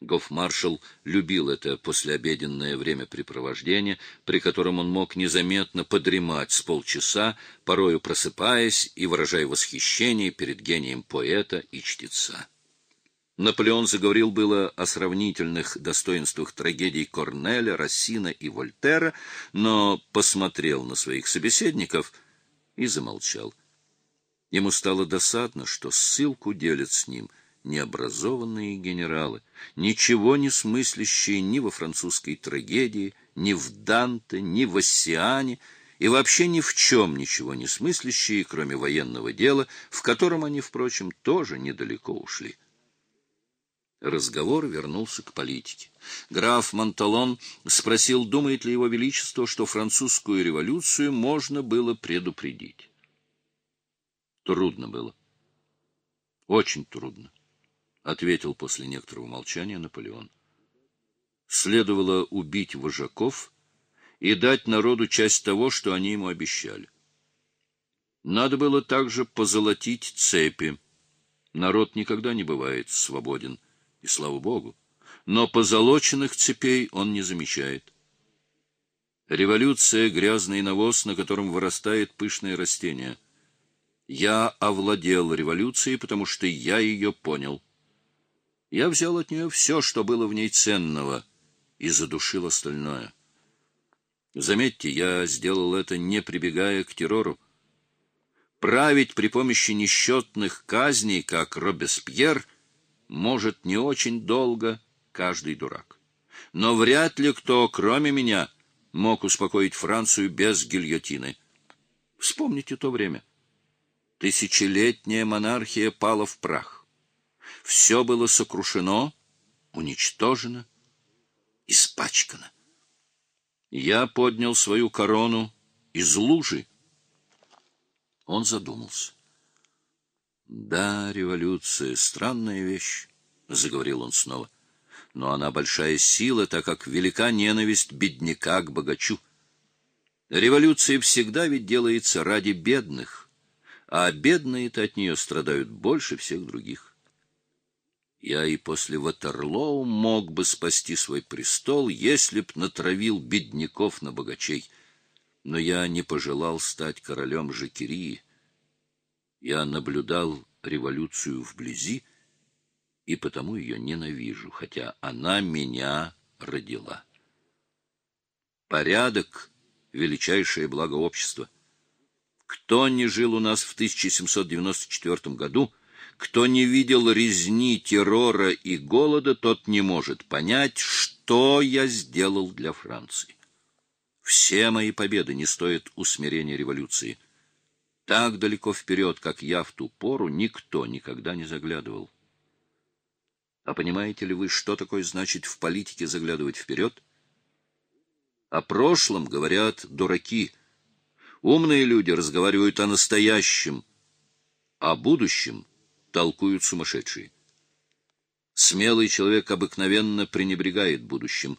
Гофмаршал любил это послеобеденное времяпрепровождение, при котором он мог незаметно подремать с полчаса, порою просыпаясь и выражая восхищение перед гением поэта и чтеца. Наполеон заговорил было о сравнительных достоинствах трагедий Корнеля, Рассина и Вольтера, но посмотрел на своих собеседников и замолчал. Ему стало досадно, что ссылку делят с ним необразованные генералы, ничего не смыслящие ни во французской трагедии, ни в Данте, ни в Оссиане, и вообще ни в чем ничего не смыслящие, кроме военного дела, в котором они, впрочем, тоже недалеко ушли. Разговор вернулся к политике. Граф Монталон спросил, думает ли его величество, что французскую революцию можно было предупредить. Трудно было. Очень трудно, ответил после некоторого молчания Наполеон. Следовало убить вожаков и дать народу часть того, что они ему обещали. Надо было также позолотить цепи. Народ никогда не бывает свободен и слава богу, но позолоченных цепей он не замечает. Революция — грязный навоз, на котором вырастает пышное растение. Я овладел революцией, потому что я ее понял. Я взял от нее все, что было в ней ценного, и задушил остальное. Заметьте, я сделал это, не прибегая к террору. Править при помощи несчетных казней, как Робеспьер — может не очень долго каждый дурак. Но вряд ли кто, кроме меня, мог успокоить Францию без гильотины. Вспомните то время. Тысячелетняя монархия пала в прах. Все было сокрушено, уничтожено, испачкано. Я поднял свою корону из лужи. Он задумался. Да, революция — странная вещь, — заговорил он снова. Но она большая сила, так как велика ненависть бедняка к богачу. Революция всегда ведь делается ради бедных, а бедные-то от нее страдают больше всех других. Я и после Ватерлоу мог бы спасти свой престол, если б натравил бедняков на богачей. Но я не пожелал стать королем Жакерии. Я наблюдал революцию вблизи и потому ее ненавижу, хотя она меня родила. Порядок — величайшее благо общества. Кто не жил у нас в 1794 году, кто не видел резни, террора и голода, тот не может понять, что я сделал для Франции. Все мои победы не стоят усмирения революции — так далеко вперед, как я в ту пору, никто никогда не заглядывал. А понимаете ли вы, что такое значит в политике заглядывать вперед? О прошлом говорят дураки. Умные люди разговаривают о настоящем, о будущем толкуют сумасшедшие. Смелый человек обыкновенно пренебрегает будущим.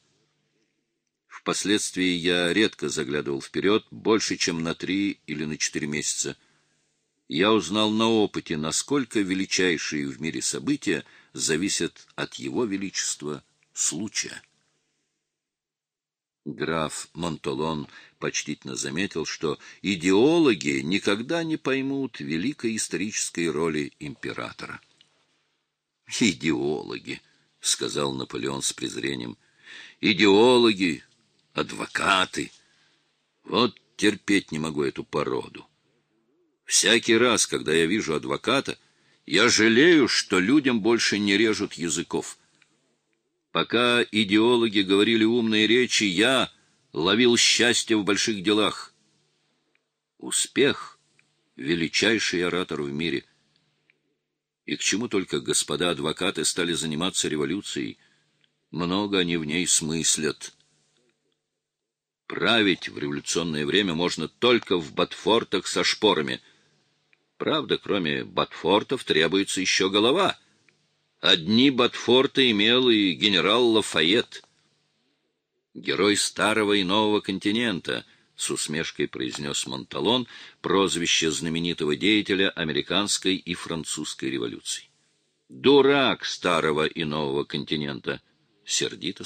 Впоследствии я редко заглядывал вперед, больше, чем на три или на четыре месяца. Я узнал на опыте, насколько величайшие в мире события зависят от его величества случая. Граф Монтолон почтительно заметил, что идеологи никогда не поймут великой исторической роли императора. «Идеологи», — сказал Наполеон с презрением, — «идеологи, адвокаты. Вот терпеть не могу эту породу. Всякий раз, когда я вижу адвоката, я жалею, что людям больше не режут языков. Пока идеологи говорили умные речи, я ловил счастье в больших делах. Успех — величайший оратор в мире. И к чему только господа адвокаты стали заниматься революцией? Много они в ней смыслят. Править в революционное время можно только в ботфортах со шпорами. Правда, кроме ботфортов требуется еще голова. Одни ботфорты имел и генерал Лафайет. Герой старого и нового континента — с усмешкой произнес Монталон прозвище знаменитого деятеля американской и французской революций. Дурак старого и нового континента, — сердито